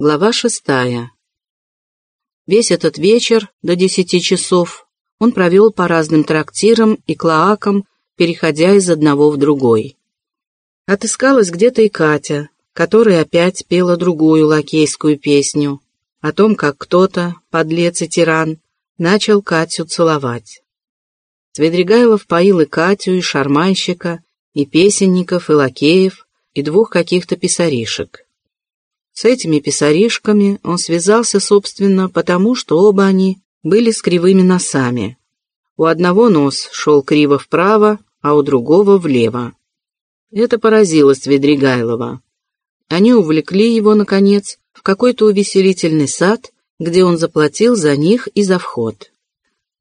Глава шестая. Весь этот вечер до десяти часов он провел по разным трактирам и клоакам, переходя из одного в другой. Отыскалась где-то и Катя, которая опять пела другую лакейскую песню о том, как кто-то, подлец и тиран, начал Катю целовать. Свидригайлов поил и Катю, и шарманщика, и песенников, и лакеев, и двух каких-то писаришек. С этими писаришками он связался, собственно, потому что оба они были с кривыми носами. У одного нос шел криво вправо, а у другого влево. Это поразило Свидригайлова. Они увлекли его, наконец, в какой-то увеселительный сад, где он заплатил за них и за вход.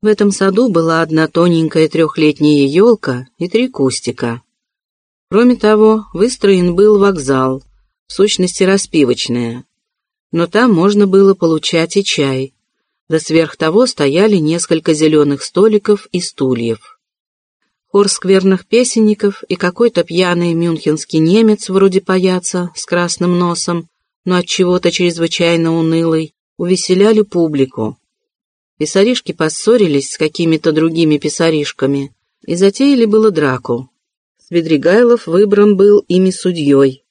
В этом саду была одна тоненькая трехлетняя елка и три кустика. Кроме того, выстроен был вокзал, в сущности распивочная. Но там можно было получать и чай. Да сверх того стояли несколько зеленых столиков и стульев. Хор скверных песенников и какой-то пьяный мюнхенский немец вроде паяца с красным носом, но от чего-то чрезвычайно унылый, увеселяли публику. Писаришки поссорились с какими-то другими писаришками и затеяли было драку. Свидригайлов выбран был ими судьей.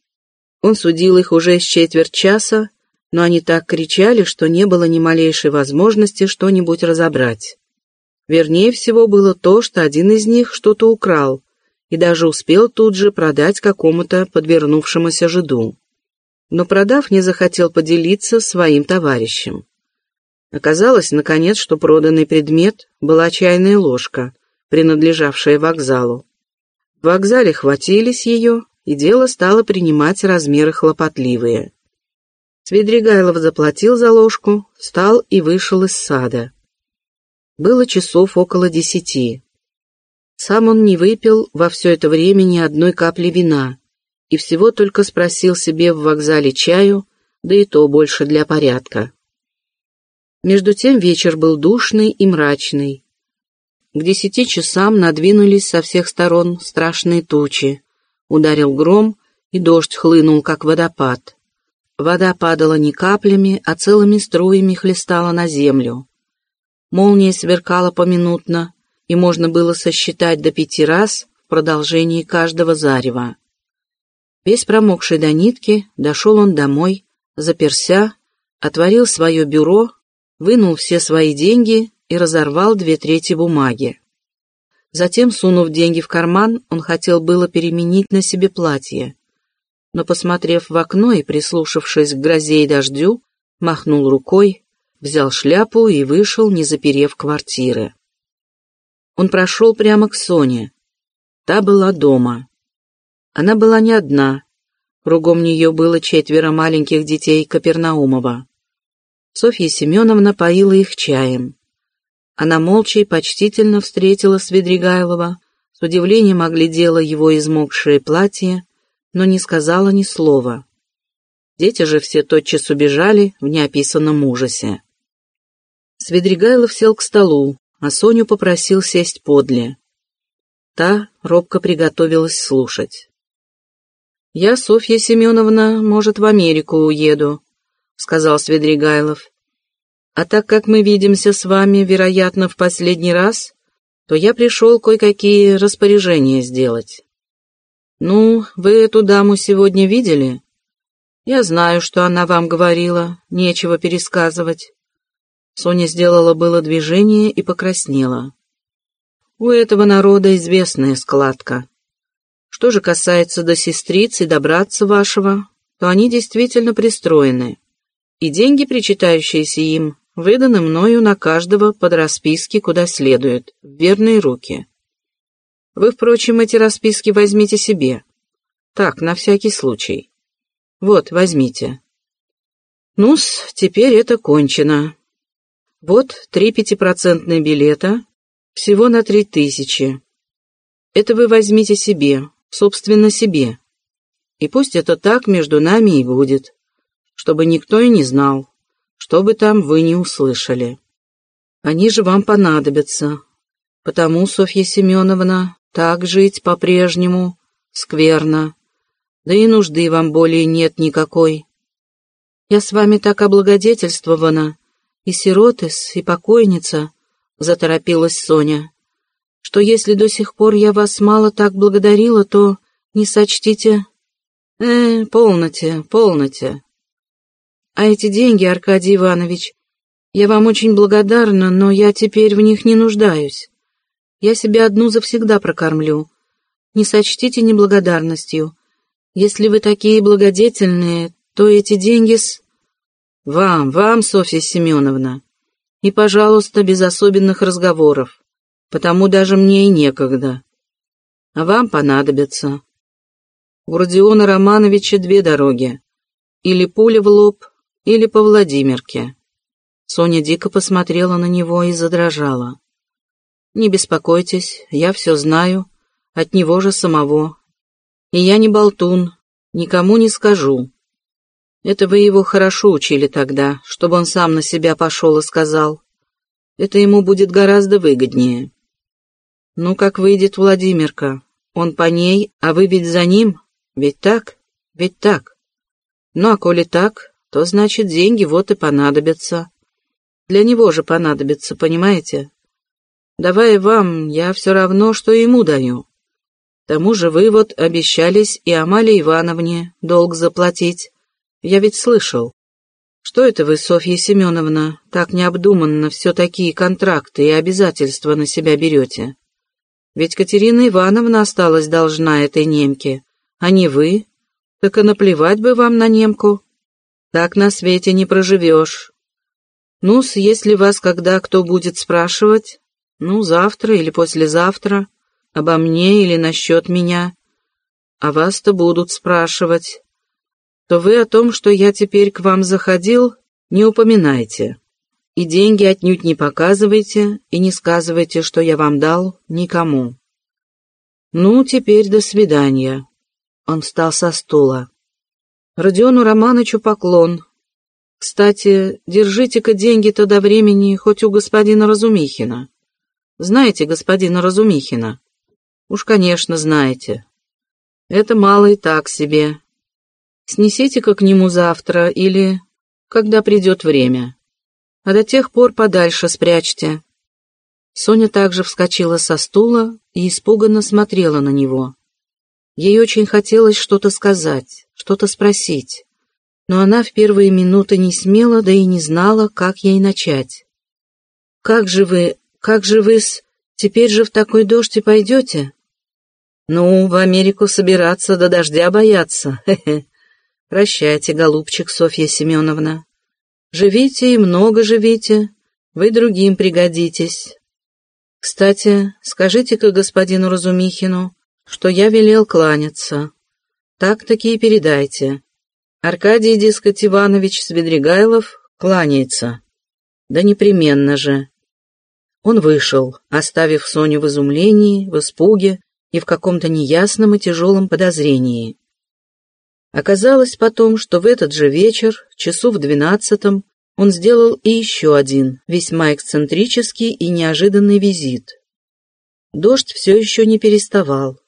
Он судил их уже с четверть часа, но они так кричали, что не было ни малейшей возможности что-нибудь разобрать. Вернее всего было то, что один из них что-то украл и даже успел тут же продать какому-то подвернувшемуся жиду. Но продав, не захотел поделиться своим товарищем. Оказалось, наконец, что проданный предмет была чайная ложка, принадлежавшая вокзалу. В вокзале хватились ее и дело стало принимать размеры хлопотливые. Свидригайлов заплатил за ложку, встал и вышел из сада. Было часов около десяти. Сам он не выпил во все это время ни одной капли вина и всего только спросил себе в вокзале чаю, да и то больше для порядка. Между тем вечер был душный и мрачный. К десяти часам надвинулись со всех сторон страшные тучи. Ударил гром, и дождь хлынул, как водопад. Вода падала не каплями, а целыми струями хлестала на землю. Молния сверкала поминутно, и можно было сосчитать до пяти раз в продолжении каждого зарева. Весь промокший до нитки, дошел он домой, заперся, отворил свое бюро, вынул все свои деньги и разорвал две трети бумаги. Затем, сунув деньги в карман, он хотел было переменить на себе платье. Но, посмотрев в окно и прислушавшись к грозе и дождю, махнул рукой, взял шляпу и вышел, не заперев квартиры. Он прошел прямо к Соне. Та была дома. Она была не одна. Кругом нее было четверо маленьких детей Капернаумова. Софья Семеновна поила их чаем. Она молча и почтительно встретила Свидригайлова, с удивлением оглядела его измокшее платье, но не сказала ни слова. Дети же все тотчас убежали в неописанном ужасе. Свидригайлов сел к столу, а Соню попросил сесть подле. Та робко приготовилась слушать. «Я, Софья Семеновна, может, в Америку уеду», — сказал Свидригайлов. А так как мы видимся с вами, вероятно, в последний раз, то я пришел кое-какие распоряжения сделать. Ну, вы эту даму сегодня видели? Я знаю, что она вам говорила, нечего пересказывать. Соня сделала было движение и покраснела. У этого народа известная складка. Что же касается до сестрицы и до братца вашего, то они действительно пристроены, и деньги, причитающиеся им, выданы мною на каждого под расписки куда следует, в верные руки. Вы, впрочем, эти расписки возьмите себе. Так, на всякий случай. Вот, возьмите. Ну-с, теперь это кончено. Вот три пятипроцентные билета, всего на три тысячи. Это вы возьмите себе, собственно себе. И пусть это так между нами и будет, чтобы никто и не знал что бы там вы не услышали. Они же вам понадобятся. Потому, Софья Семеновна, так жить по-прежнему скверно. Да и нужды вам более нет никакой. Я с вами так облагодетельствована, и сиротес, и покойница, — заторопилась Соня, — что если до сих пор я вас мало так благодарила, то не сочтите... Э, полноте, полноте. А эти деньги, Аркадий Иванович, я вам очень благодарна, но я теперь в них не нуждаюсь. Я себя одну завсегда прокормлю. Не сочтите неблагодарностью. Если вы такие благодетельные, то эти деньги с... Вам, вам, Софья Семеновна. И, пожалуйста, без особенных разговоров, потому даже мне и некогда. А вам понадобится. У Родиона Романовича две дороги. Или пуля в лоб, или по Владимирке. Соня дико посмотрела на него и задрожала. «Не беспокойтесь, я все знаю, от него же самого. И я не болтун, никому не скажу. Это вы его хорошо учили тогда, чтобы он сам на себя пошел и сказал. Это ему будет гораздо выгоднее. Ну, как выйдет Владимирка, он по ней, а вы ведь за ним, ведь так, ведь так. Ну, а коли так, то значит деньги вот и понадобятся. Для него же понадобится, понимаете? Давай вам, я все равно, что ему даю. К тому же вы вот обещались и Амале Ивановне долг заплатить. Я ведь слышал. Что это вы, Софья Семеновна, так необдуманно все такие контракты и обязательства на себя берете? Ведь Катерина Ивановна осталась должна этой немке, а не вы. Так и наплевать бы вам на немку. Так на свете не проживешь. Ну-с, если вас когда кто будет спрашивать, ну, завтра или послезавтра, обо мне или насчет меня, а вас-то будут спрашивать, то вы о том, что я теперь к вам заходил, не упоминайте. И деньги отнюдь не показывайте и не сказывайте, что я вам дал никому. Ну, теперь до свидания. Он встал со стула. Родиону Романычу поклон. Кстати, держите-ка деньги-то до времени хоть у господина Разумихина. Знаете господина Разумихина? Уж, конечно, знаете. Это мало и так себе. Снесите-ка к нему завтра или когда придет время. А до тех пор подальше спрячьте. Соня также вскочила со стула и испуганно смотрела на него. Ей очень хотелось что-то сказать, что-то спросить, но она в первые минуты не смела, да и не знала, как ей начать. «Как же вы, как же вы с... Теперь же в такой дождь и пойдете?» «Ну, в Америку собираться до дождя бояться, хе-хе. Прощайте, голубчик Софья Семеновна. Живите и много живите, вы другим пригодитесь. Кстати, скажите-ка господину Разумихину, что я велел кланяться. Так-таки и передайте. Аркадий, дескать, Иванович Свидригайлов кланяется. Да непременно же. Он вышел, оставив Соню в изумлении, в испуге и в каком-то неясном и тяжелом подозрении. Оказалось потом, что в этот же вечер, часу в двенадцатом, он сделал и еще один, весьма эксцентрический и неожиданный визит. Дождь все еще не переставал.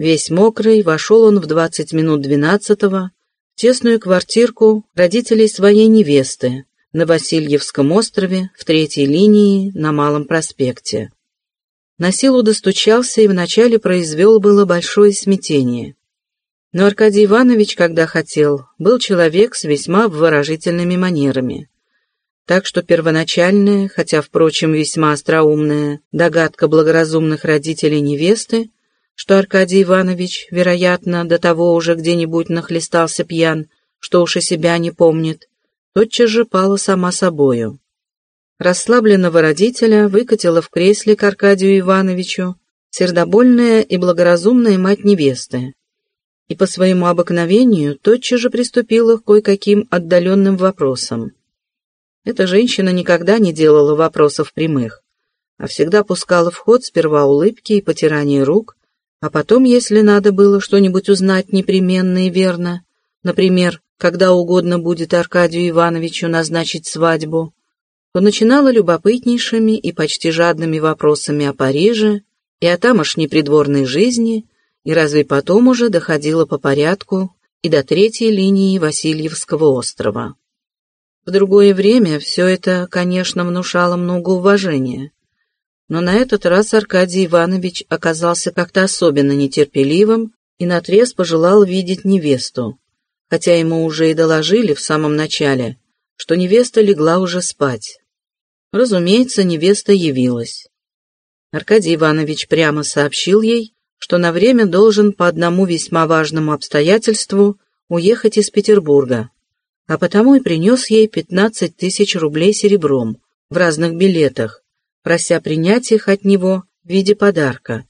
Весь мокрый, вошел он в двадцать минут двенадцатого в тесную квартирку родителей своей невесты на Васильевском острове в третьей линии на Малом проспекте. На силу достучался и вначале произвел было большое смятение. Но Аркадий Иванович, когда хотел, был человек с весьма выражительными манерами. Так что первоначальная, хотя, впрочем, весьма остроумная, догадка благоразумных родителей невесты что Аркадий Иванович, вероятно, до того уже где-нибудь нахлестался пьян, что уж и себя не помнит, тотчас же пала сама собою. Расслабленного родителя выкатила в кресле к Аркадию Ивановичу сердобольная и благоразумная мать невесты, и по своему обыкновению тотчас же приступила к кое-каким отдаленным вопросам. Эта женщина никогда не делала вопросов прямых, а всегда пускала в ход сперва улыбки и потирание рук, а потом, если надо было что-нибудь узнать непременно и верно, например, когда угодно будет Аркадию Ивановичу назначить свадьбу, то начинала любопытнейшими и почти жадными вопросами о Париже и о тамошней придворной жизни, и разве потом уже доходила по порядку и до третьей линии Васильевского острова. В другое время все это, конечно, внушало много уважения. Но на этот раз Аркадий Иванович оказался как-то особенно нетерпеливым и наотрез пожелал видеть невесту, хотя ему уже и доложили в самом начале, что невеста легла уже спать. Разумеется, невеста явилась. Аркадий Иванович прямо сообщил ей, что на время должен по одному весьма важному обстоятельству уехать из Петербурга, а потому и принес ей 15 тысяч рублей серебром в разных билетах, прося принять их от него в виде подарка,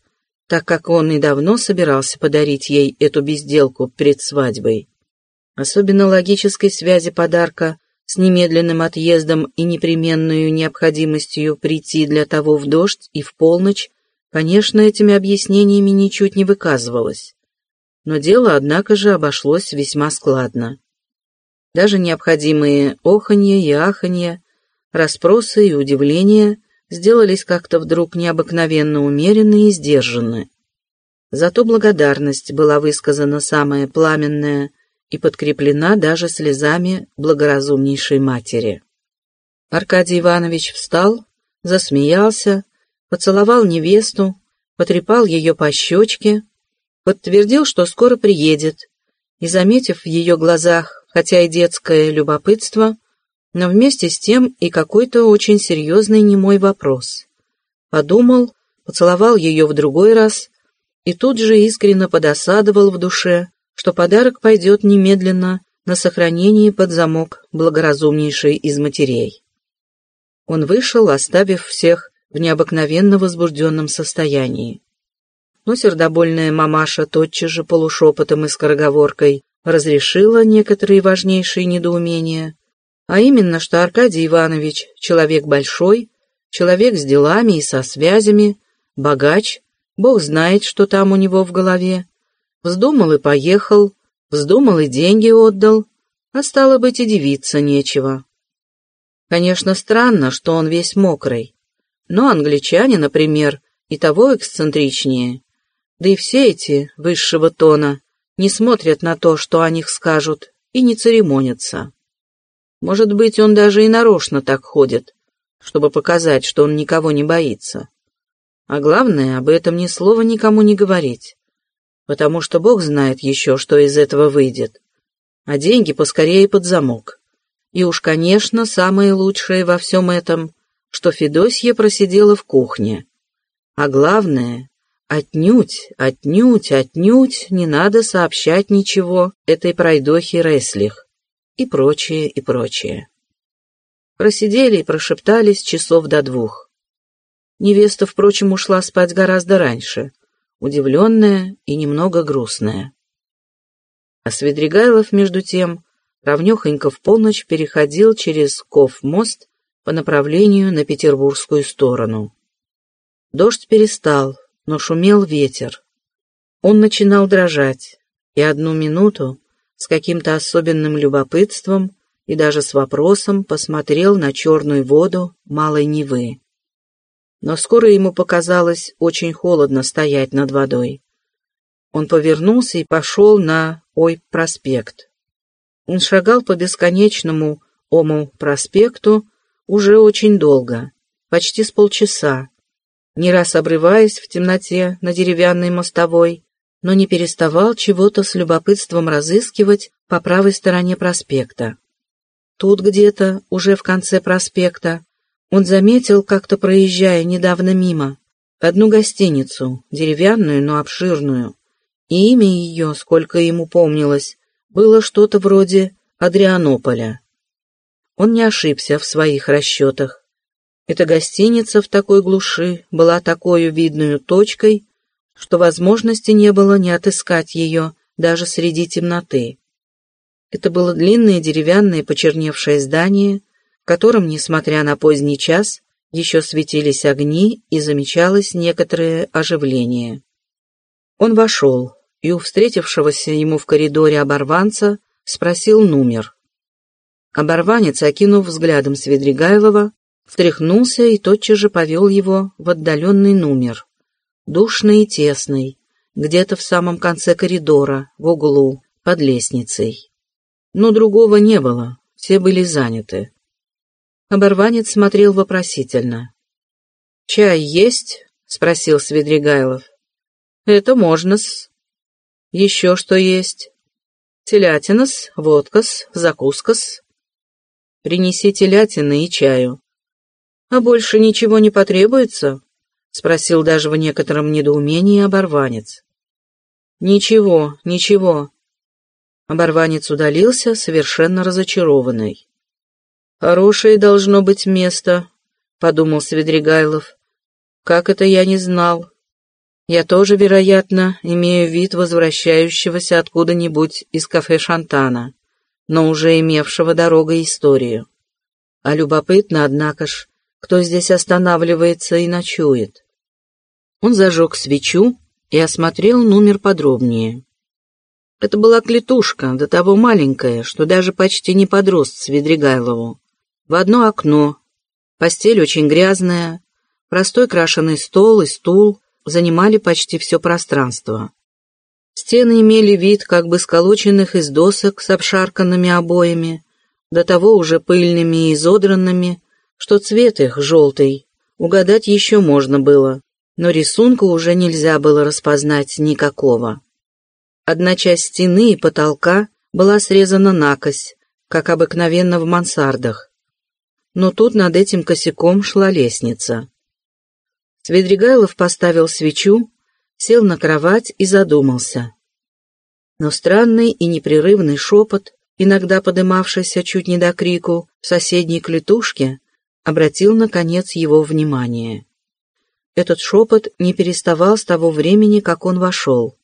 так как он и давно собирался подарить ей эту безделку перед свадьбой. Особенно логической связи подарка с немедленным отъездом и непременную необходимостью прийти для того в дождь и в полночь, конечно, этими объяснениями ничуть не выказывалось. Но дело, однако же, обошлось весьма складно. Даже необходимые оханье и аханье, расспросы и удивления сделались как-то вдруг необыкновенно умеренны и сдержаны. Зато благодарность была высказана самая пламенная и подкреплена даже слезами благоразумнейшей матери. Аркадий Иванович встал, засмеялся, поцеловал невесту, потрепал ее по щечке, подтвердил, что скоро приедет, и, заметив в ее глазах, хотя и детское любопытство, но вместе с тем и какой-то очень серьезный немой вопрос. Подумал, поцеловал ее в другой раз и тут же искренне подосадовал в душе, что подарок пойдет немедленно на сохранение под замок благоразумнейшей из матерей. Он вышел, оставив всех в необыкновенно возбужденном состоянии. Но сердобольная мамаша тотчас же полушепотом и скороговоркой разрешила некоторые важнейшие недоумения, а именно, что Аркадий Иванович — человек большой, человек с делами и со связями, богач, бог знает, что там у него в голове, Вздумал и поехал, вздумал и деньги отдал, а стало быть и девиться нечего. Конечно, странно, что он весь мокрый, но англичане, например, и того эксцентричнее, да и все эти высшего тона не смотрят на то, что о них скажут, и не церемонятся. Может быть, он даже и нарочно так ходит, чтобы показать, что он никого не боится. А главное, об этом ни слова никому не говорить потому что Бог знает еще, что из этого выйдет. А деньги поскорее под замок. И уж, конечно, самое лучшее во всем этом, что Федосья просидела в кухне. А главное, отнюдь, отнюдь, отнюдь не надо сообщать ничего этой пройдохе Реслих. И прочее, и прочее. Просидели и прошептались часов до двух. Невеста, впрочем, ушла спать гораздо раньше, удивленная и немного грустная. А Свидригайлов, между тем, равнехонько в полночь переходил через Ков-мост по направлению на петербургскую сторону. Дождь перестал, но шумел ветер. Он начинал дрожать, и одну минуту с каким-то особенным любопытством и даже с вопросом посмотрел на черную воду Малой Невы но скоро ему показалось очень холодно стоять над водой. Он повернулся и пошел на Ой-проспект. Он шагал по бесконечному Ому-проспекту уже очень долго, почти с полчаса, не раз обрываясь в темноте на деревянной мостовой, но не переставал чего-то с любопытством разыскивать по правой стороне проспекта. Тут где-то, уже в конце проспекта, он заметил, как-то проезжая недавно мимо, одну гостиницу, деревянную, но обширную, и имя ее, сколько ему помнилось, было что-то вроде Адрианополя. Он не ошибся в своих расчетах. Эта гостиница в такой глуши была такой видную точкой, что возможности не было не отыскать ее даже среди темноты. Это было длинное деревянное почерневшее здание, котором, несмотря на поздний час, еще светились огни и замечалось некоторое оживление. Он вошел и у встретившегося ему в коридоре оборванца спросил номер. Оборванец, окинув взглядом Свидригайлова, встряхнулся и тотчас же повел его в отдаленный номер, душный и тесный, где-то в самом конце коридора, в углу, под лестницей. Но другого не было, все были заняты. Оборванец смотрел вопросительно. «Чай есть?» — спросил Свидригайлов. «Это можно-с. Еще что есть?» «Телятина-с, водка-с, закуска-с». «Принеси телятины и чаю». «А больше ничего не потребуется?» — спросил даже в некотором недоумении оборванец. «Ничего, ничего». Оборванец удалился, совершенно разочарованный. «Хорошее должно быть место», — подумал Свидригайлов. «Как это я не знал? Я тоже, вероятно, имею вид возвращающегося откуда-нибудь из кафе Шантана, но уже имевшего дорогой историю. А любопытно, однако ж, кто здесь останавливается и ночует. Он зажег свечу и осмотрел номер подробнее. Это была клетушка, до того маленькая, что даже почти не подрост Свидригайлову. В одно окно, постель очень грязная, простой крашеный стол и стул занимали почти все пространство. Стены имели вид как бы сколоченных из досок с обшарканными обоями, до того уже пыльными и изодранными, что цвет их, желтый, угадать еще можно было, но рисунка уже нельзя было распознать никакого. Одна часть стены и потолка была срезана накось, как обыкновенно в мансардах. Но тут над этим косяком шла лестница. Свидригайлов поставил свечу, сел на кровать и задумался. Но странный и непрерывный шепот, иногда подымавшийся чуть не до крику в соседней клетушке, обратил, наконец, его внимание. Этот шепот не переставал с того времени, как он вошел.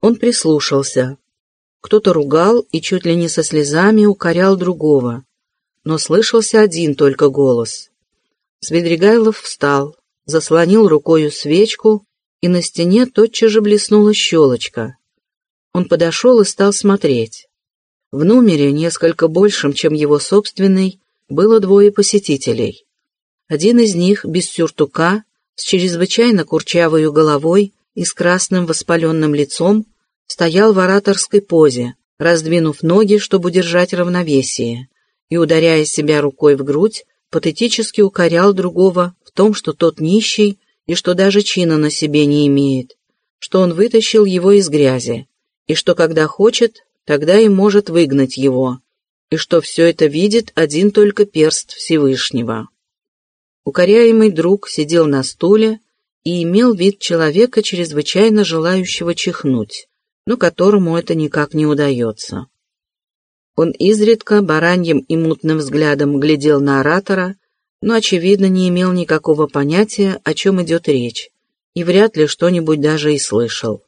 Он прислушался. Кто-то ругал и чуть ли не со слезами укорял другого. Но слышался один только голос. Свидригайлов встал, заслонил рукою свечку, и на стене тотчас же блеснула щелочка. Он подошел и стал смотреть. В номере, несколько большим, чем его собственный, было двое посетителей. Один из них, без сюртука, с чрезвычайно курчавою головой и с красным воспаленным лицом, стоял в ораторской позе, раздвинув ноги, чтобы удержать равновесие, и, ударяя себя рукой в грудь, патетически укорял другого в том, что тот нищий и что даже чина на себе не имеет, что он вытащил его из грязи, и что когда хочет, тогда и может выгнать его, и что все это видит один только перст Всевышнего. Укоряемый друг сидел на стуле и имел вид человека, чрезвычайно желающего чихнуть, но которому это никак не удается. Он изредка бараньим и мутным взглядом глядел на оратора, но, очевидно, не имел никакого понятия, о чем идет речь, и вряд ли что-нибудь даже и слышал.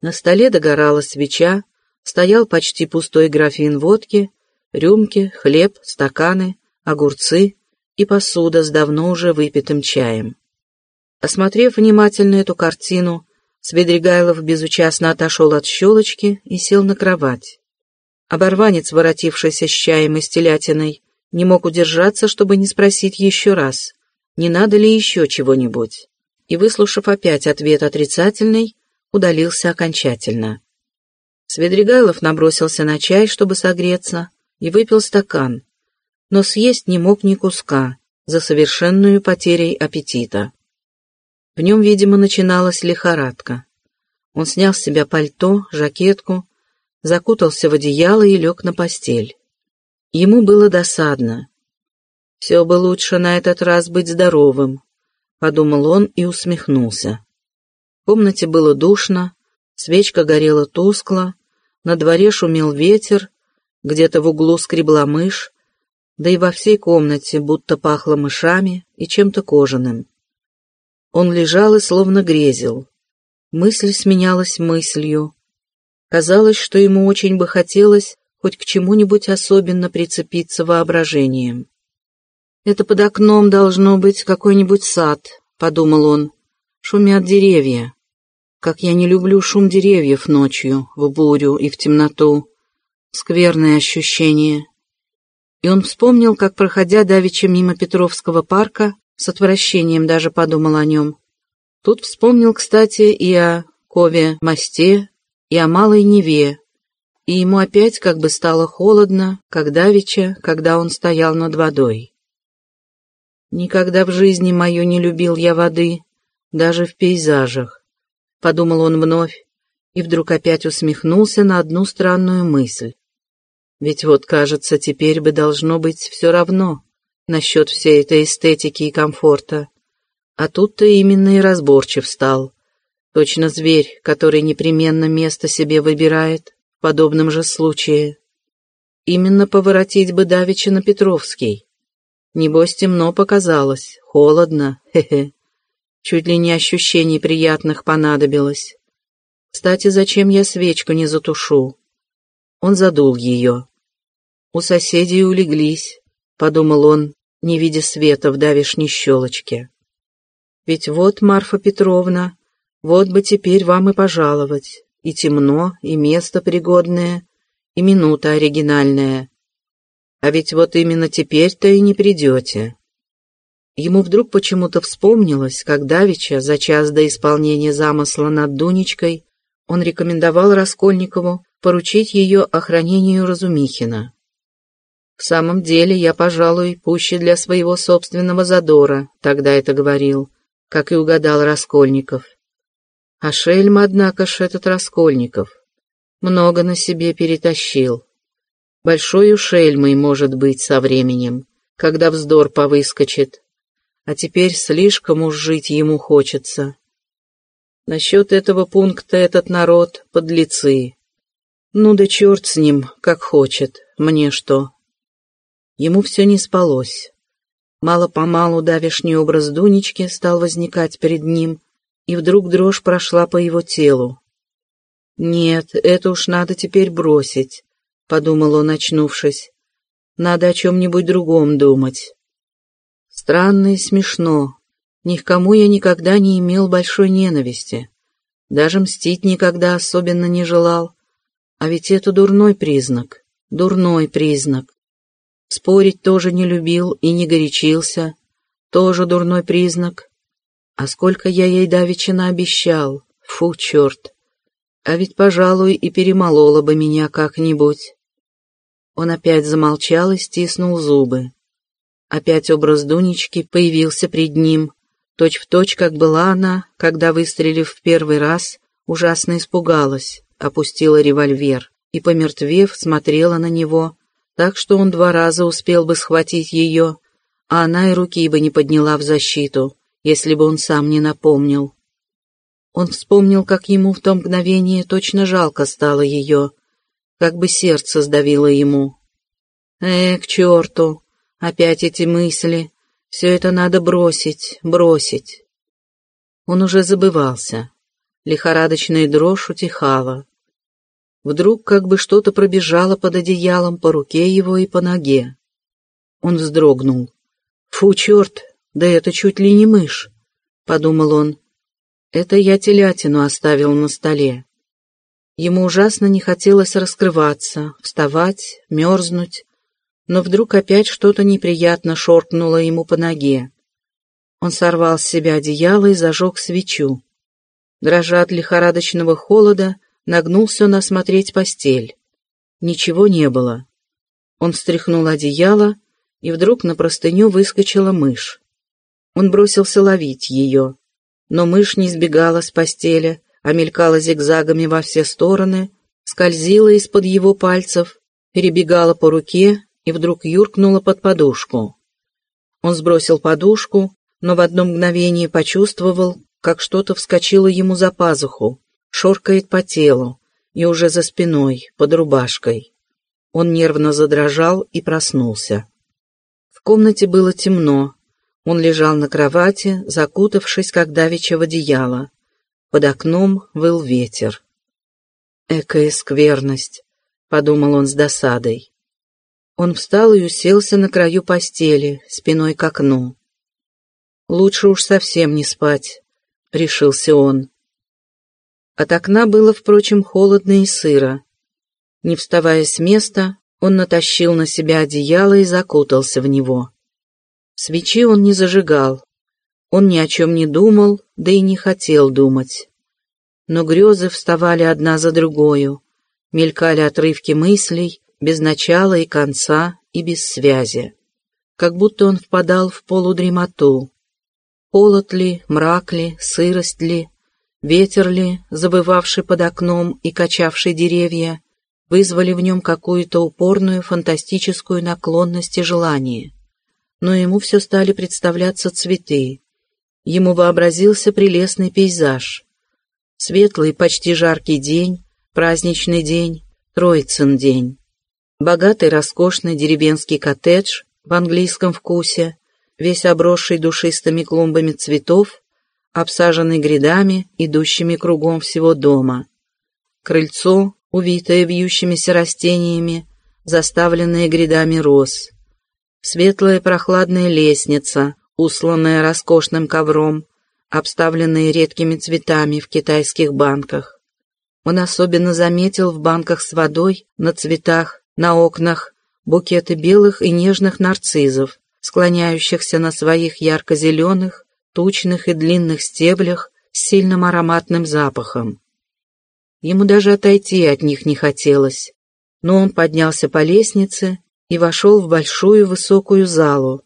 На столе догорала свеча, стоял почти пустой графин водки, рюмки, хлеб, стаканы, огурцы и посуда с давно уже выпитым чаем. Осмотрев внимательно эту картину, Свидригайлов безучастно отошел от щелочки и сел на кровать. Оборванец, воротившийся с чаем и с телятиной, не мог удержаться, чтобы не спросить еще раз, не надо ли еще чего-нибудь, и, выслушав опять ответ отрицательный, удалился окончательно. Свидригайлов набросился на чай, чтобы согреться, и выпил стакан, но съесть не мог ни куска за совершенную потерей аппетита. В нем, видимо, начиналась лихорадка. Он снял с себя пальто, жакетку, закутался в одеяло и лег на постель. Ему было досадно. «Все бы лучше на этот раз быть здоровым», — подумал он и усмехнулся. В комнате было душно, свечка горела тускло, на дворе шумел ветер, где-то в углу скребла мышь, да и во всей комнате будто пахло мышами и чем-то кожаным. Он лежал и словно грезил. Мысль сменялась мыслью. Казалось, что ему очень бы хотелось хоть к чему-нибудь особенно прицепиться воображением. «Это под окном должно быть какой-нибудь сад», — подумал он. «Шумят деревья. Как я не люблю шум деревьев ночью, в бурю и в темноту. Скверное ощущение. И он вспомнил, как, проходя давеча мимо Петровского парка, с отвращением даже подумал о нем. Тут вспомнил, кстати, и о Кове Мосте, и о Малой Неве, и ему опять как бы стало холодно, как давеча, когда он стоял над водой. «Никогда в жизни мою не любил я воды, даже в пейзажах», — подумал он вновь, и вдруг опять усмехнулся на одну странную мысль. Ведь вот, кажется, теперь бы должно быть все равно насчет всей этой эстетики и комфорта. А тут-то именно и разборчив стал. Точно зверь, который непременно место себе выбирает в подобном же случае. Именно поворотить бы давеча на Петровский. Небось, темно показалось, холодно, хе-хе. Чуть ли не ощущений приятных понадобилось. Кстати, зачем я свечку не затушу? Он задул ее. У соседей улеглись, подумал он, не видя света в давишней щелочке. Ведь вот, Марфа Петровна, вот бы теперь вам и пожаловать. И темно, и место пригодное, и минута оригинальная. А ведь вот именно теперь-то и не придете. Ему вдруг почему-то вспомнилось, как Давича за час до исполнения замысла над Дунечкой он рекомендовал Раскольникову поручить ее охранению Разумихина. В самом деле я, пожалуй, пуще для своего собственного задора, тогда это говорил, как и угадал Раскольников. А шельм, однако ж, этот Раскольников. Много на себе перетащил. Большой шельмой может быть со временем, когда вздор повыскочит. А теперь слишком уж жить ему хочется. Насчет этого пункта этот народ — подлецы. Ну да черт с ним, как хочет, мне что. Ему все не спалось. Мало-помалу давишний образ Дунечки стал возникать перед ним, и вдруг дрожь прошла по его телу. «Нет, это уж надо теперь бросить», — подумал он, очнувшись. «Надо о чем-нибудь другом думать». Странно и смешно, ни к кому я никогда не имел большой ненависти. Даже мстить никогда особенно не желал. А ведь это дурной признак, дурной признак. Спорить тоже не любил и не горячился, тоже дурной признак. А сколько я ей давеча обещал, фу, черт. А ведь, пожалуй, и перемолола бы меня как-нибудь. Он опять замолчал и стиснул зубы. Опять образ Дунечки появился пред ним, точь в точь, как была она, когда, выстрелив в первый раз, ужасно испугалась, опустила револьвер и, помертвев, смотрела на него, так что он два раза успел бы схватить ее, а она и руки бы не подняла в защиту, если бы он сам не напомнил. Он вспомнил, как ему в то мгновение точно жалко стало ее, как бы сердце сдавило ему. «Э, к черту! Опять эти мысли!» Все это надо бросить, бросить. Он уже забывался. Лихорадочная дрожь утихала. Вдруг как бы что-то пробежало под одеялом по руке его и по ноге. Он вздрогнул. «Фу, черт, да это чуть ли не мышь», — подумал он. «Это я телятину оставил на столе». Ему ужасно не хотелось раскрываться, вставать, мерзнуть, но вдруг опять что-то неприятно шоркнуло ему по ноге. Он сорвал с себя одеяло и зажег свечу. Дрожа от лихорадочного холода, нагнулся он осмотреть постель. Ничего не было. Он встряхнул одеяло, и вдруг на простыню выскочила мышь. Он бросился ловить ее, но мышь не сбегала с постели, а мелькала зигзагами во все стороны, скользила из-под его пальцев, перебегала по руке и вдруг юркнула под подушку. Он сбросил подушку, но в одно мгновение почувствовал, как что-то вскочило ему за пазуху, шоркает по телу и уже за спиной, под рубашкой. Он нервно задрожал и проснулся. В комнате было темно. Он лежал на кровати, закутавшись, как давеча в одеяло. Под окном выл ветер. «Экая скверность», — подумал он с досадой. Он встал и уселся на краю постели, спиной к окну. «Лучше уж совсем не спать», — решился он. От окна было, впрочем, холодно и сыро. Не вставая с места, он натащил на себя одеяло и закутался в него. Свечи он не зажигал. Он ни о чем не думал, да и не хотел думать. Но грезы вставали одна за другою, мелькали отрывки мыслей, без начала и конца и без связи. Как будто он впадал в полудремоту. Холод ли, мрак ли, сырость ли, ветер ли, забывавший под окном и качавший деревья, вызвали в нем какую-то упорную фантастическую наклонность и желание. Но ему все стали представляться цветы. Ему вообразился прелестный пейзаж. Светлый, почти жаркий день, праздничный день, Троицын день. Богатый, роскошный деревенский коттедж в английском вкусе, весь обросший душистыми клумбами цветов, обсаженный грядами, идущими кругом всего дома. Крыльцо, увитое вьющимися растениями, заставленное грядами роз. Светлая прохладная лестница, усланная роскошным ковром, обставленная редкими цветами в китайских банках. Он особенно заметил в банках с водой, на цветах, на окнах, букеты белых и нежных нарциссов, склоняющихся на своих ярко-зеленых, тучных и длинных стеблях с сильным ароматным запахом. Ему даже отойти от них не хотелось, но он поднялся по лестнице и вошел в большую высокую залу.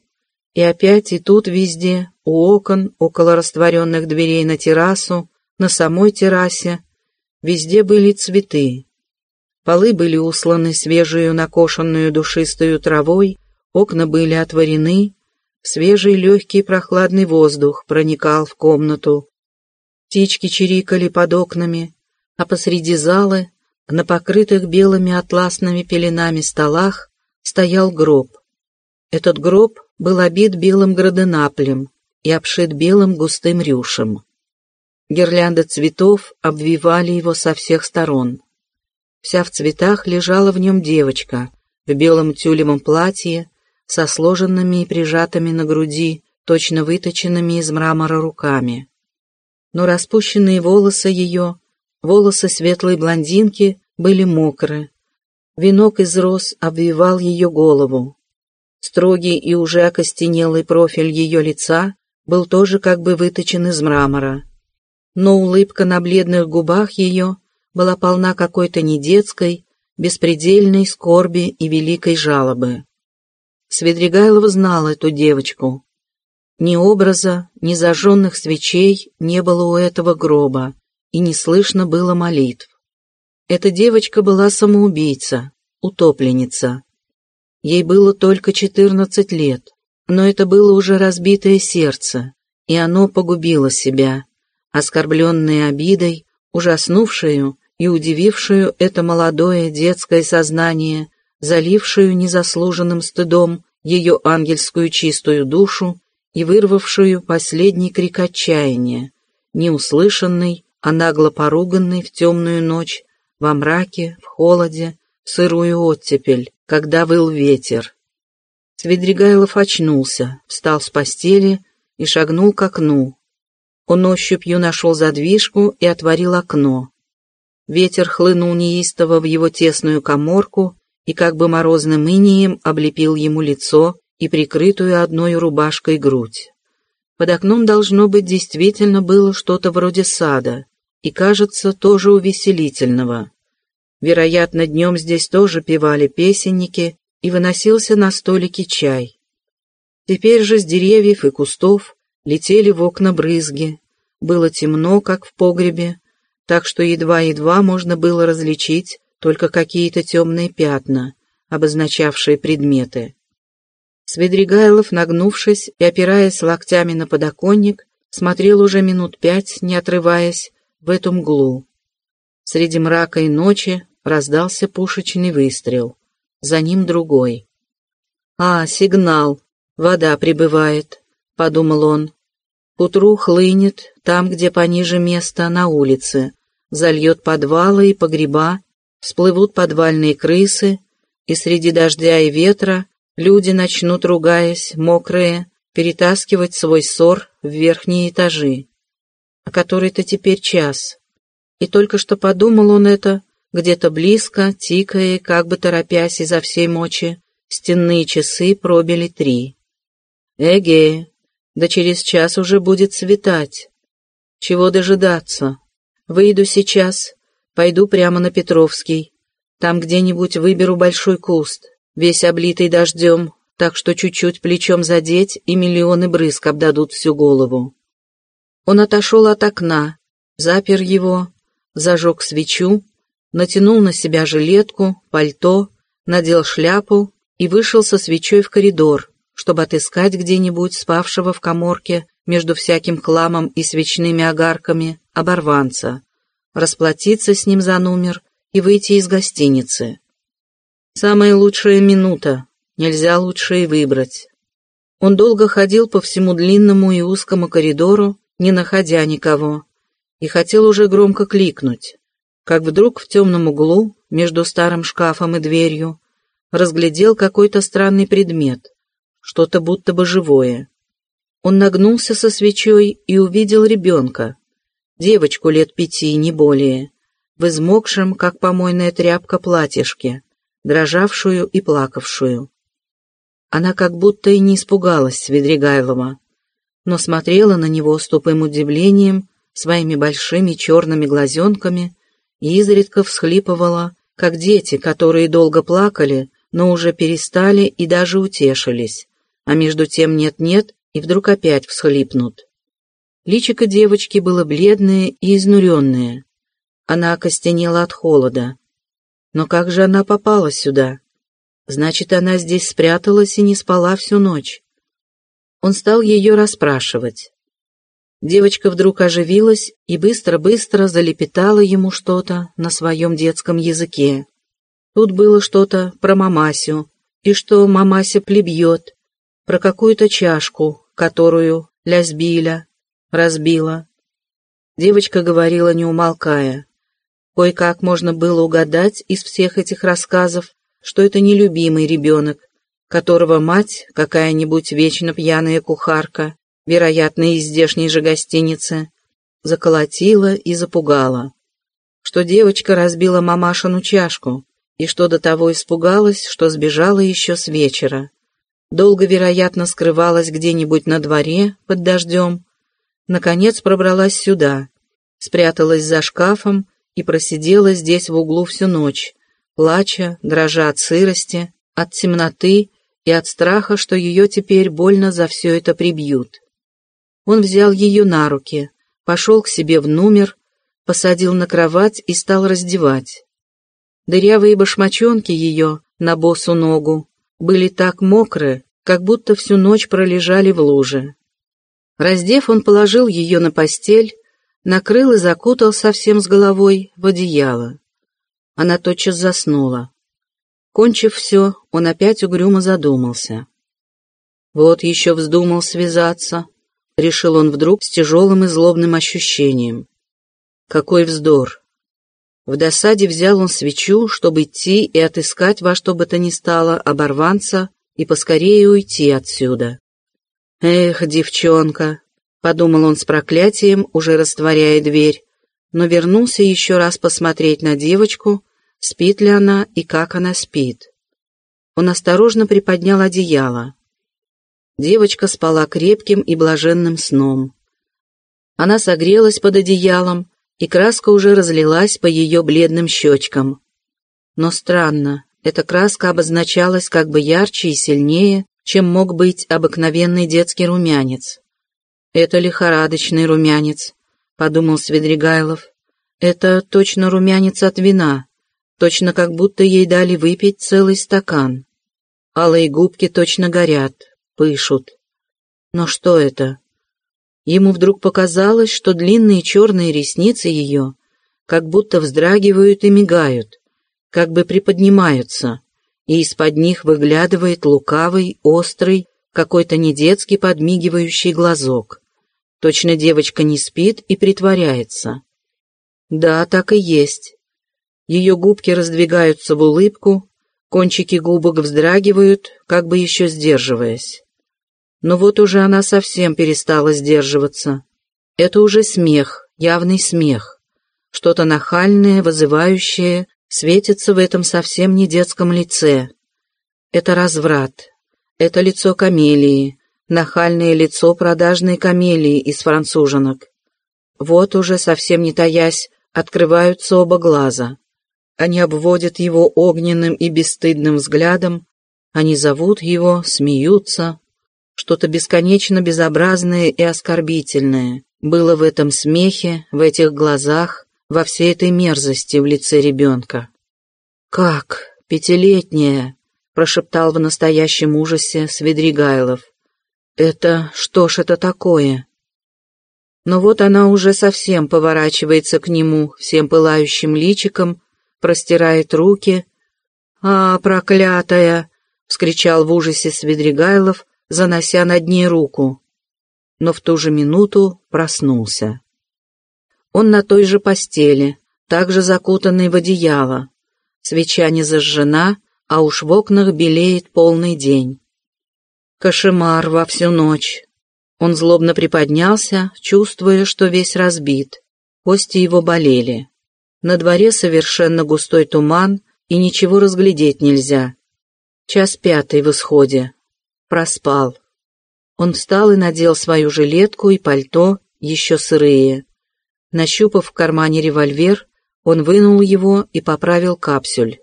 И опять и тут везде, у окон, около растворенных дверей на террасу, на самой террасе, везде были цветы. Полы были усланы свежую накошенную душистую травой, окна были отворены, свежий легкий прохладный воздух проникал в комнату. Птички чирикали под окнами, а посреди залы, на покрытых белыми атласными пеленами столах, стоял гроб. Этот гроб был обит белым граденаплем и обшит белым густым рюшем. Гирлянды цветов обвивали его со всех сторон. Вся в цветах лежала в нем девочка в белом тюлевом платье со сложенными и прижатыми на груди, точно выточенными из мрамора руками. Но распущенные волосы ее Волосы светлой блондинки были мокры. Венок из роз обвивал ее голову. Строгий и уже окостенелый профиль ее лица был тоже как бы выточен из мрамора. Но улыбка на бледных губах ее была полна какой-то недетской, беспредельной скорби и великой жалобы. Свидригайлов знал эту девочку. Ни образа, ни зажженных свечей не было у этого гроба, и не слышно было молитв. Эта девочка была самоубийца, утопленница. Ей было только четырнадцать лет, но это было уже разбитое сердце, и оно погубило себя, оскорбленное обидой, ужаснувшую и удивившую это молодое детское сознание, залившую незаслуженным стыдом ее ангельскую чистую душу и вырвавшую последний крик отчаяния, неуслышанный а нагло поруганный в темную ночь, во мраке, в холоде, в сырую оттепель, когда выл ветер. Свидригайлов очнулся, встал с постели и шагнул к окну. Он ощупью нашел задвижку и отворил окно. Ветер хлынул неистово в его тесную коморку и как бы морозным инием облепил ему лицо и прикрытую одной рубашкой грудь. Под окном должно быть действительно было что-то вроде сада, и, кажется, тоже увеселительного. Вероятно, днем здесь тоже певали песенники, и выносился на столике чай. Теперь же с деревьев и кустов летели в окна брызги. Было темно, как в погребе, так что едва-едва можно было различить только какие-то темные пятна, обозначавшие предметы. Свидригайлов, нагнувшись и опираясь локтями на подоконник, смотрел уже минут пять, не отрываясь, в эту мглу. Среди мрака и ночи раздался пушечный выстрел. За ним другой. «А, сигнал! Вода прибывает», — подумал он. К утру хлынет там, где пониже места, на улице. Зальет подвалы и погреба, всплывут подвальные крысы, и среди дождя и ветра люди начнут, ругаясь, мокрые, перетаскивать свой ссор в верхние этажи а который-то теперь час. И только что подумал он это, где-то близко, тикая, как бы торопясь изо всей мочи, стенные часы пробили три. Эге, да через час уже будет светать. Чего дожидаться? Выйду сейчас, пойду прямо на Петровский. Там где-нибудь выберу большой куст, весь облитый дождем, так что чуть-чуть плечом задеть, и миллионы брызг обдадут всю голову. Он отошел от окна, запер его, зажег свечу, натянул на себя жилетку, пальто, надел шляпу и вышел со свечой в коридор, чтобы отыскать где-нибудь спавшего в коморке между всяким хламом и свечными огарками оборванца, расплатиться с ним за номер и выйти из гостиницы. Самая лучшая минута, нельзя лучше и выбрать. Он долго ходил по всему длинному и узкому коридору, не находя никого, и хотел уже громко кликнуть, как вдруг в темном углу, между старым шкафом и дверью, разглядел какой-то странный предмет, что-то будто бы живое. Он нагнулся со свечой и увидел ребенка, девочку лет пяти, не более, в измокшем, как помойная тряпка, платьишке, дрожавшую и плакавшую. Она как будто и не испугалась Свидригайлова, но смотрела на него с тупым удивлением, своими большими черными глазенками и изредка всхлипывала, как дети, которые долго плакали, но уже перестали и даже утешились, а между тем нет-нет и вдруг опять всхлипнут. Личико девочки было бледное и изнуренное. Она окостенела от холода. Но как же она попала сюда? Значит, она здесь спряталась и не спала всю ночь. Он стал ее расспрашивать. Девочка вдруг оживилась и быстро-быстро залепетала ему что-то на своем детском языке. Тут было что-то про мамасю, и что мамася плебьет, про какую-то чашку, которую Лязбиля разбила. Девочка говорила, не умолкая. Кое-как можно было угадать из всех этих рассказов, что это нелюбимый ребенок, которого мать, какая-нибудь вечно пьяная кухарка, вероятно, из здешней же гостиницы, заколотила и запугала. Что девочка разбила мамашину чашку, и что до того испугалась, что сбежала еще с вечера долго, вероятно, скрывалась где-нибудь на дворе под дождем, наконец пробралась сюда, спряталась за шкафом и просидела здесь в углу всю ночь, плача, дрожа от сырости, от темноты и от страха, что ее теперь больно за все это прибьют. Он взял ее на руки, пошел к себе в номер, посадил на кровать и стал раздевать. Дырявые башмачонки ее на босу ногу были так мокры, как будто всю ночь пролежали в луже. Раздев, он положил ее на постель, накрыл и закутал совсем с головой в одеяло. Она тотчас заснула. Кончив все, он опять угрюмо задумался. Вот еще вздумал связаться, решил он вдруг с тяжелым и злобным ощущением. Какой вздор! В досаде взял он свечу, чтобы идти и отыскать во что бы то ни стало оборванца и поскорее уйти отсюда. «Эх, девчонка!» — подумал он с проклятием, уже растворяя дверь, но вернулся еще раз посмотреть на девочку, спит ли она и как она спит. Он осторожно приподнял одеяло. Девочка спала крепким и блаженным сном. Она согрелась под одеялом, и краска уже разлилась по ее бледным щечкам. Но странно, эта краска обозначалась как бы ярче и сильнее, чем мог быть обыкновенный детский румянец. «Это лихорадочный румянец», — подумал Свидригайлов. «Это точно румянец от вина, точно как будто ей дали выпить целый стакан. Алые губки точно горят, пышут. Но что это? Ему вдруг показалось, что длинные черные ресницы ее как будто вздрагивают и мигают, как бы приподнимаются, и из-под них выглядывает лукавый, острый, какой-то недетский подмигивающий глазок. Точно девочка не спит и притворяется. Да, так и есть. Ее губки раздвигаются в улыбку, кончики губок вздрагивают, как бы еще сдерживаясь. Но вот уже она совсем перестала сдерживаться. Это уже смех, явный смех. Что-то нахальное, вызывающее, светится в этом совсем не детском лице. Это разврат. Это лицо камелии, нахальное лицо продажной камелии из француженок. Вот уже, совсем не таясь, открываются оба глаза. Они обводят его огненным и бесстыдным взглядом, они зовут его, смеются. Что-то бесконечно безобразное и оскорбительное было в этом смехе, в этих глазах, во всей этой мерзости в лице ребенка. «Как? Пятилетняя?» — прошептал в настоящем ужасе Свидригайлов. «Это... что ж это такое?» Но вот она уже совсем поворачивается к нему всем пылающим личиком, простирает руки. «А, проклятая!» — вскричал в ужасе Свидригайлов, занося над ней руку. Но в ту же минуту проснулся. Он на той же постели, также закутанный в одеяло. Свеча не зажжена, а уж в окнах белеет полный день. Кошемар во всю ночь. Он злобно приподнялся, чувствуя, что весь разбит. Кости его болели. На дворе совершенно густой туман, и ничего разглядеть нельзя. Час пятый в исходе. Проспал. Он встал и надел свою жилетку и пальто, еще сырые. Нащупав в кармане револьвер, он вынул его и поправил капсюль.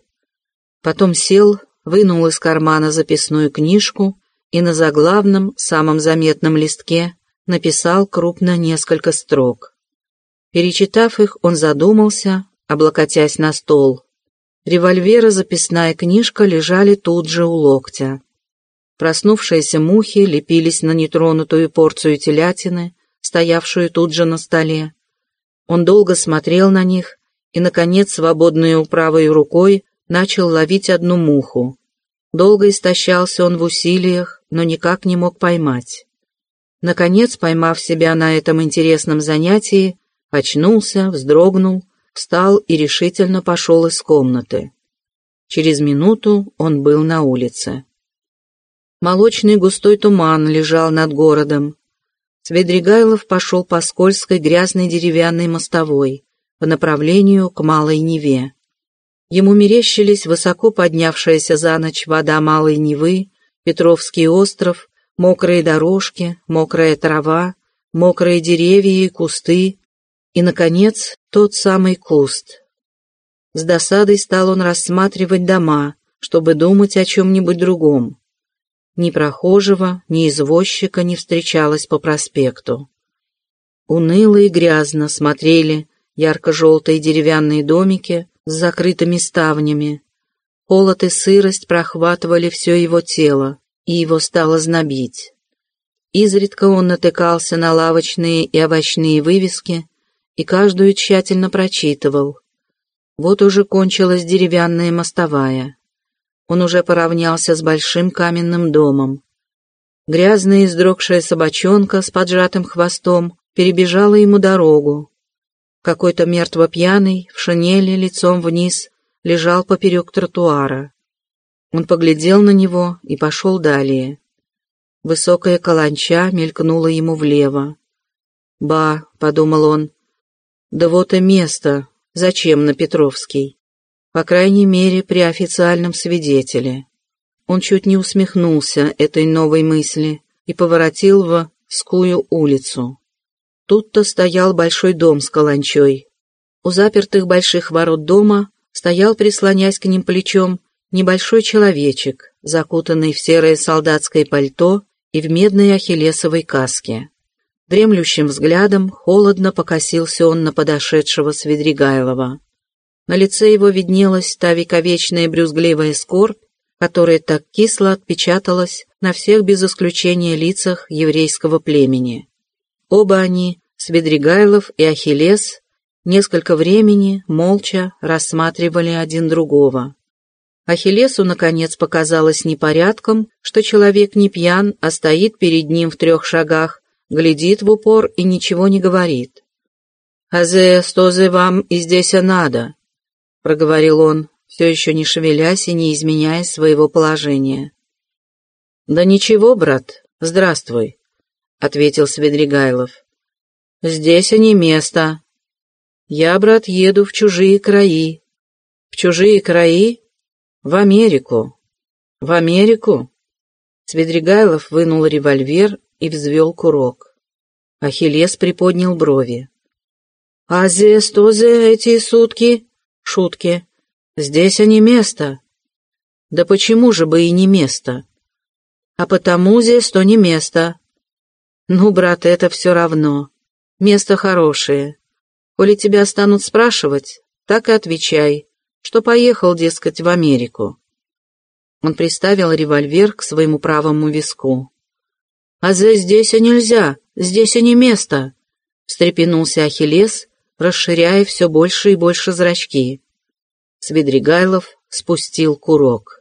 Потом сел, вынул из кармана записную книжку и на заглавном, самом заметном листке написал крупно несколько строк. Перечитав их, он задумался, облокотясь на стол. Револьвер и записная книжка лежали тут же у локтя. Проснувшиеся мухи лепились на нетронутую порцию телятины, стоявшую тут же на столе. Он долго смотрел на них и, наконец, свободной правой рукой начал ловить одну муху. Долго истощался он в усилиях, но никак не мог поймать. Наконец, поймав себя на этом интересном занятии, очнулся, вздрогнул, встал и решительно пошел из комнаты. Через минуту он был на улице. Молочный густой туман лежал над городом. Свидригайлов пошел по скользкой грязной деревянной мостовой по направлению к Малой Неве. Ему мерещились высоко поднявшаяся за ночь вода Малой Невы Петровский остров, мокрые дорожки, мокрая трава, мокрые деревья и кусты, и, наконец, тот самый куст. С досадой стал он рассматривать дома, чтобы думать о чем-нибудь другом. Ни прохожего, ни извозчика не встречалось по проспекту. Уныло и грязно смотрели ярко-желтые деревянные домики с закрытыми ставнями, Холод и сырость прохватывали все его тело, и его стало знобить. Изредка он натыкался на лавочные и овощные вывески и каждую тщательно прочитывал. Вот уже кончилась деревянная мостовая. Он уже поравнялся с большим каменным домом. Грязная издрогшая собачонка с поджатым хвостом перебежала ему дорогу. Какой-то мертво пьяный, в шинели, лицом вниз, лежал поперек тротуара. Он поглядел на него и пошел далее. Высокая каланча мелькнула ему влево. «Ба», — подумал он, — «да вот и место. Зачем на Петровский? По крайней мере, при официальном свидетеле». Он чуть не усмехнулся этой новой мысли и поворотил в Скую улицу. Тут-то стоял большой дом с каланчой. У запертых больших ворот дома стоял, прислонясь к ним плечом, небольшой человечек, закутанный в серое солдатское пальто и в медной ахиллесовой каске. Дремлющим взглядом холодно покосился он на подошедшего Свидригайлова. На лице его виднелась та вековечная брюзгливая скорбь, которая так кисло отпечаталась на всех без исключения лицах еврейского племени. Оба они, Свидригайлов и Ахиллес, Несколько времени, молча, рассматривали один другого. Ахиллесу, наконец, показалось непорядком, что человек не пьян, а стоит перед ним в трех шагах, глядит в упор и ничего не говорит. «Азе, стозе вам и здесь надо», — проговорил он, все еще не шевелясь и не изменяя своего положения. «Да ничего, брат, здравствуй», — ответил Свидригайлов. «Здесь не место, я, брат, еду в чужие краи. В чужие краи? В Америку. В Америку? Свидригайлов вынул револьвер и взвел курок. Ахиллес приподнял брови. «А зе, что за эти сутки?» «Шутки. Здесь они место. Да почему же бы и не место? А потому здесь то не место. Ну, брат, это все равно. Место хорошее. Коли тебя станут спрашивать, так и отвечай, что поехал, дескать, в Америку. Он приставил револьвер к своему правому виску. «А за здесь и нельзя, здесь и не место!» встрепенулся Ахиллес, расширяя все больше и больше зрачки. Свидригайлов спустил курок.